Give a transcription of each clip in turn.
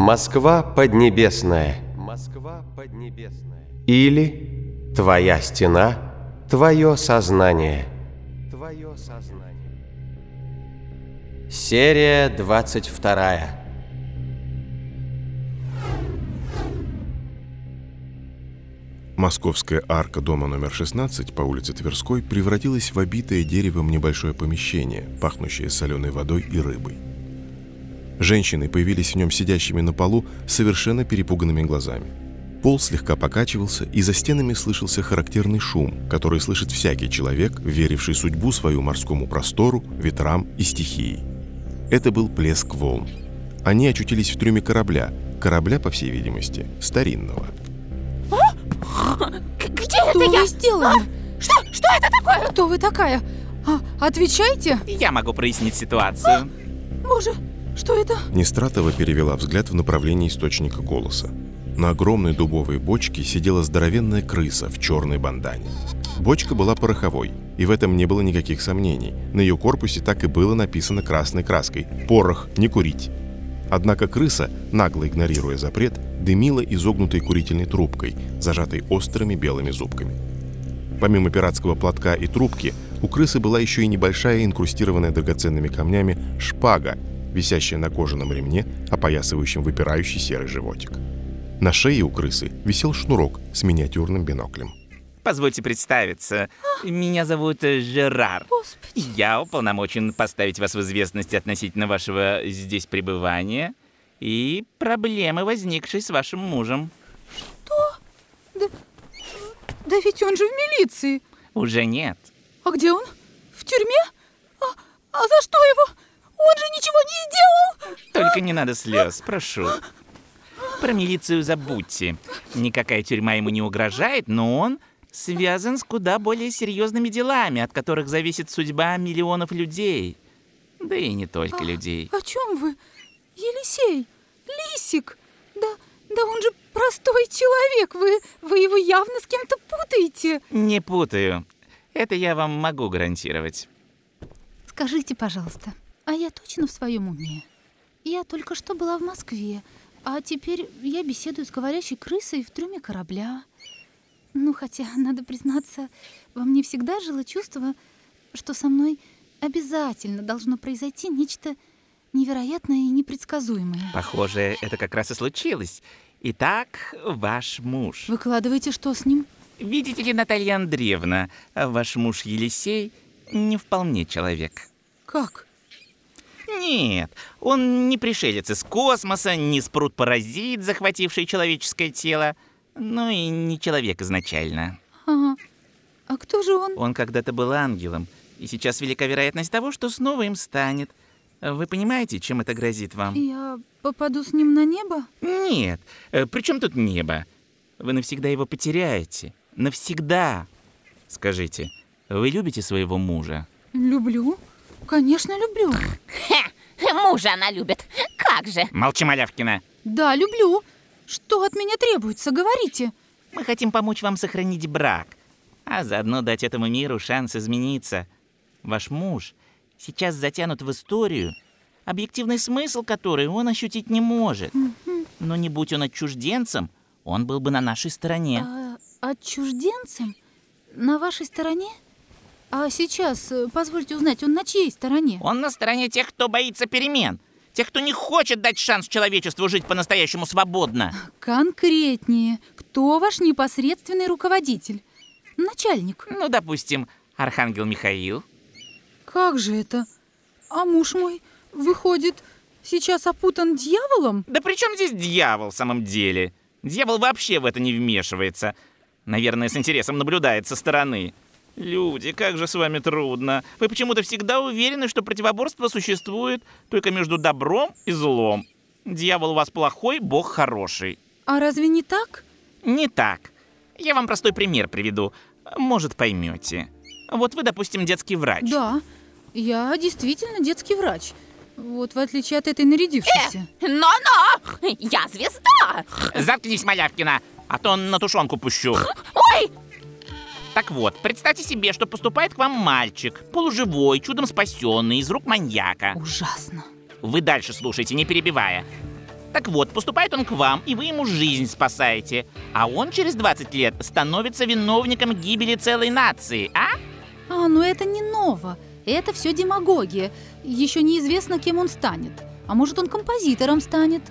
Москва Поднебесная. Москва Поднебесная. Или Твоя стена, Твое сознание. Твое сознание. Серия 22. Московская арка дома номер 16 по улице Тверской превратилась в обитое деревом небольшое помещение, пахнущее соленой водой и рыбой. Женщины появились в нем сидящими на полу совершенно перепуганными глазами. Пол слегка покачивался, и за стенами слышался характерный шум, который слышит всякий человек, веривший судьбу свою морскому простору, ветрам и стихии. Это был плеск волн. Они очутились в трюме корабля, корабля, по всей видимости, старинного – где что это я? сделали? А? Что? Что это такое? Кто вы такая? А, отвечайте. Я могу прояснить ситуацию. А? Боже, что это? Нестратова перевела взгляд в направлении источника голоса. На огромной дубовой бочке сидела здоровенная крыса в черной бандане. Бочка была пороховой, и в этом не было никаких сомнений. На ее корпусе так и было написано красной краской «Порох, не курить». Однако крыса, нагло игнорируя запрет, дымила изогнутой курительной трубкой, зажатой острыми белыми зубками. Помимо пиратского платка и трубки, у крысы была еще и небольшая инкрустированная драгоценными камнями шпага, висящая на кожаном ремне, опоясывающем выпирающий серый животик. На шее у крысы висел шнурок с миниатюрным биноклем. Позвольте представиться. Меня зовут э, Жерар. Господи. Я уполномочен поставить вас в известность относительно вашего здесь пребывания и проблемы, возникшей с вашим мужем. Что? Да, да ведь он же в милиции. Уже нет. А где он? В тюрьме? А, а за что его? Он же ничего не сделал! Только не надо слез, прошу. Про милицию забудьте. Никакая тюрьма ему не угрожает, но он связан с куда более серьезными делами, от которых зависит судьба миллионов людей. Да и не только а, людей. О чем вы? Елисей, Лисик, да, да он же простой человек, вы, вы его явно с кем-то путаете. Не путаю. Это я вам могу гарантировать. Скажите, пожалуйста, а я точно в своем уме? Я только что была в Москве, а теперь я беседую с говорящей крысой в трюме корабля. Ну, хотя, надо признаться, во мне всегда жило чувство, что со мной обязательно должно произойти нечто невероятное и непредсказуемое. Похоже, это как раз и случилось. Итак, ваш муж. Выкладывайте, что с ним? Видите ли, Наталья Андреевна, ваш муж Елисей не вполне человек. Как? Нет, он не пришелец из космоса, не спрут-паразит, захвативший человеческое тело, ну и не человек изначально. Ага. А кто же он? Он когда-то был ангелом, и сейчас велика вероятность того, что снова им станет. Вы понимаете, чем это грозит вам? Я попаду с ним на небо? Нет. Э, при чем тут небо? Вы навсегда его потеряете. Навсегда. Скажите, вы любите своего мужа? Люблю. Конечно, люблю. Мужа она любит. Как же? Молчи, Малявкина. Да, люблю. Что от меня требуется? Говорите. Мы хотим помочь вам сохранить брак, а заодно дать этому миру шанс измениться. Ваш муж сейчас затянут в историю, объективный смысл которой он ощутить не может. Но не будь он отчужденцем, он был бы на нашей стороне. А, отчужденцем? На вашей стороне? А сейчас, э, позвольте узнать, он на чьей стороне? Он на стороне тех, кто боится перемен. Тех, кто не хочет дать шанс человечеству жить по-настоящему свободно. Конкретнее. Кто ваш непосредственный руководитель? Начальник? Ну, допустим, Архангел Михаил. Как же это? А муж мой, выходит, сейчас опутан дьяволом? Да при чем здесь дьявол в самом деле? Дьявол вообще в это не вмешивается. Наверное, с интересом наблюдает со стороны. Люди, как же с вами трудно. Вы почему-то всегда уверены, что противоборство существует только между добром и злом. Дьявол у вас плохой, Бог хороший. А разве не так? Не так. Я вам простой пример приведу. Может, поймете. Вот вы, допустим, детский врач. Да. Я действительно детский врач. Вот в отличие от этой нарядившейся. Э, но-но! Я звезда! Заткнись, Малявкина, а то на тушенку пущу. Ой! Так вот, представьте себе, что поступает к вам мальчик, полуживой, чудом спасенный, из рук маньяка. Ужасно. Вы дальше слушайте, не перебивая. Так вот, поступает он к вам, и вы ему жизнь спасаете. А он через 20 лет становится виновником гибели целой нации, а? А, ну это не ново. Это все демагогия. Еще неизвестно, кем он станет. А может, он композитором станет?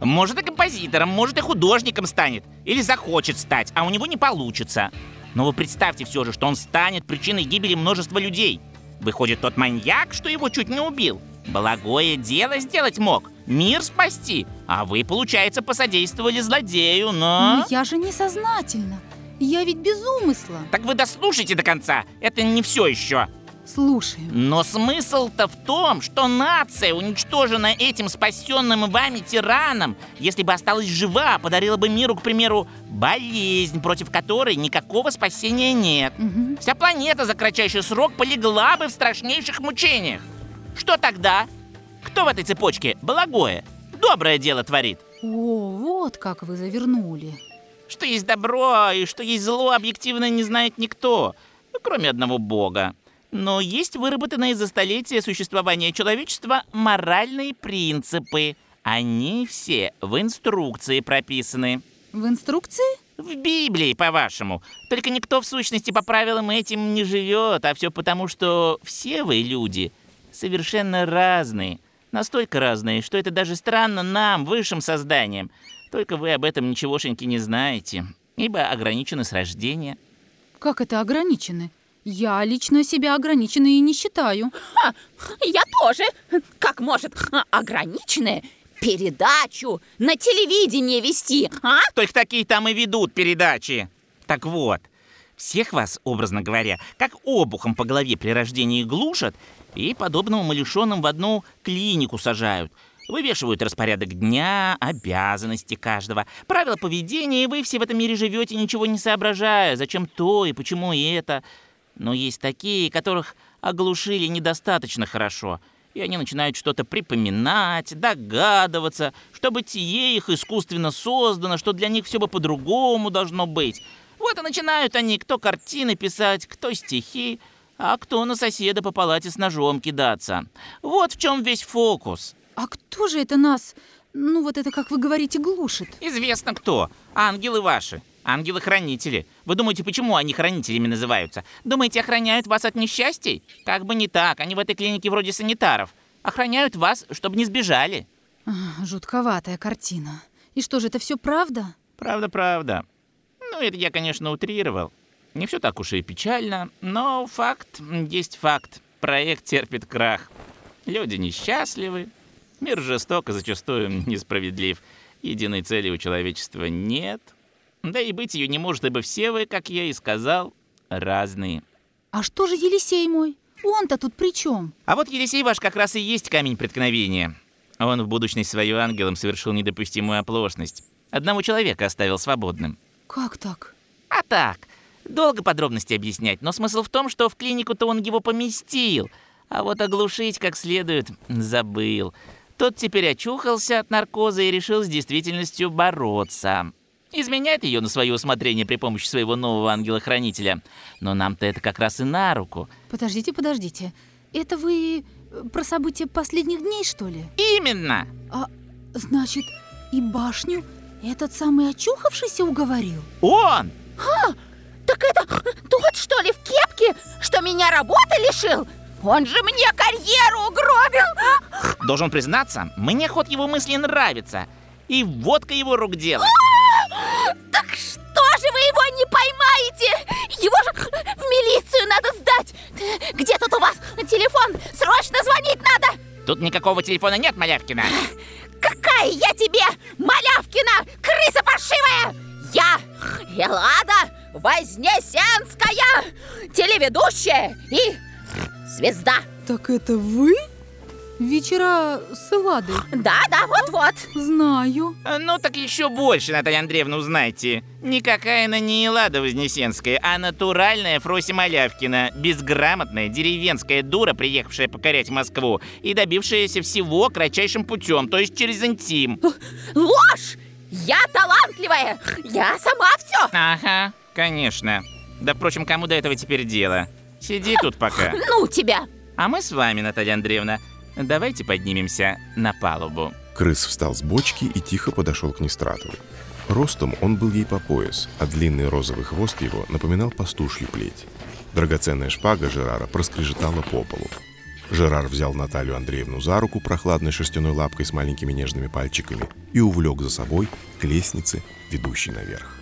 Может и композитором, может и художником станет. Или захочет стать, а у него не получится. Но вы представьте все же, что он станет причиной гибели множества людей. Выходит, тот маньяк, что его чуть не убил, благое дело сделать мог, мир спасти, а вы, получается, посодействовали злодею, но... Но я же несознательно. Я ведь без умысла. Так вы дослушайте до конца, это не все еще. Слушаем. Но смысл-то в том, что нация, уничтоженная этим спасенным вами тираном, если бы осталась жива, подарила бы миру, к примеру, болезнь, против которой никакого спасения нет. Мгм. Вся планета за кратчайший срок полегла бы в страшнейших мучениях. Что тогда? Кто в этой цепочке благое, доброе дело творит? О, вот как вы завернули. Что есть добро и что есть зло, объективно не знает никто, кроме одного бога. Но есть выработанные за столетия существования человечества моральные принципы. Они все в инструкции прописаны. В инструкции? В Библии, по-вашему. Только никто в сущности по правилам этим не живет, а все потому, что все вы, люди, совершенно разные. Настолько разные, что это даже странно нам, высшим созданиям. Только вы об этом ничегошеньки не знаете, ибо ограничены с рождения. Как это ограничены? Я лично себя ограниченной не считаю. Ха, я тоже. Как может ограниченная передачу на телевидении вести, а? Только такие там и ведут передачи. Так вот, всех вас, образно говоря, как обухом по голове при рождении глушат и подобным умалишенным в одну клинику сажают. Вывешивают распорядок дня, обязанности каждого, правила поведения, и вы все в этом мире живете, ничего не соображая, зачем то и почему и это. Но есть такие, которых оглушили недостаточно хорошо, и они начинают что-то припоминать, догадываться, что бытие их искусственно создано, что для них все бы по-другому должно быть. Вот и начинают они кто картины писать, кто стихи, а кто на соседа по палате с ножом кидаться. Вот в чем весь фокус. А кто же это нас, ну вот это, как вы говорите, глушит? Известно кто. Ангелы ваши. Ангелы-хранители. Вы думаете, почему они хранителями называются? Думаете, охраняют вас от несчастий? Как бы не так, они в этой клинике вроде санитаров. Охраняют вас, чтобы не сбежали. А, Жутковатая картина. И что же, это все правда? Правда, правда. Ну, это я, конечно, утрировал. Не все так уж и печально, но факт есть факт. Проект терпит крах. Люди несчастливы. Мир жесток и зачастую несправедлив. Единой цели у человечества нет. Да и быть ее не может, ибо все вы, как я и сказал, разные. А что же Елисей мой? Он-то тут при чем? А вот Елисей ваш как раз и есть камень преткновения. Он в будущность свою ангелом совершил недопустимую оплошность. Одного человека оставил свободным. Как так? А так, долго подробности объяснять, но смысл в том, что в клинику-то он его поместил, а вот оглушить как следует забыл. Тот теперь очухался от наркоза и решил с действительностью бороться. Изменять ее на свое усмотрение при помощи своего нового ангела-хранителя. Но нам-то это как раз и на руку. Подождите, подождите. Это вы э, про события последних дней, что ли? Именно! А значит, и башню этот самый очухавшийся уговорил? Он! Так это тот, что ли, в кепке, что меня работы лишил? Он же мне карьеру угробил! Должен признаться, мне ход его мысли нравится. И водка его рук дело. Милицию надо сдать! Где тут у вас телефон? Срочно звонить надо! Тут никакого телефона нет, Малявкина. Какая я тебе, Малявкина, крыса паршивая! Я Эллада Вознесенская, телеведущая и звезда. Так это вы? Вечера с Элладой. Да-да, вот-вот. Знаю. Ну так еще больше, Наталья Андреевна, узнаете. Никакая она не Эллада Вознесенская, а натуральная Фрося Малявкина. Безграмотная деревенская дура, приехавшая покорять Москву и добившаяся всего кратчайшим путем, то есть через интим. Ложь! Я талантливая! Я сама все! Ага, конечно. Да, впрочем, кому до этого теперь дело? Сиди тут пока. Ну тебя! А мы с вами, Наталья Андреевна, давайте поднимемся на палубу. Крыс встал с бочки и тихо подошел к Нестратовой. Ростом он был ей по пояс, а длинный розовый хвост его напоминал пастушью плеть. Драгоценная шпага Жерара проскрежетала по полу. Жерар взял Наталью Андреевну за руку прохладной шерстяной лапкой с маленькими нежными пальчиками и увлек за собой к лестнице, ведущей наверх.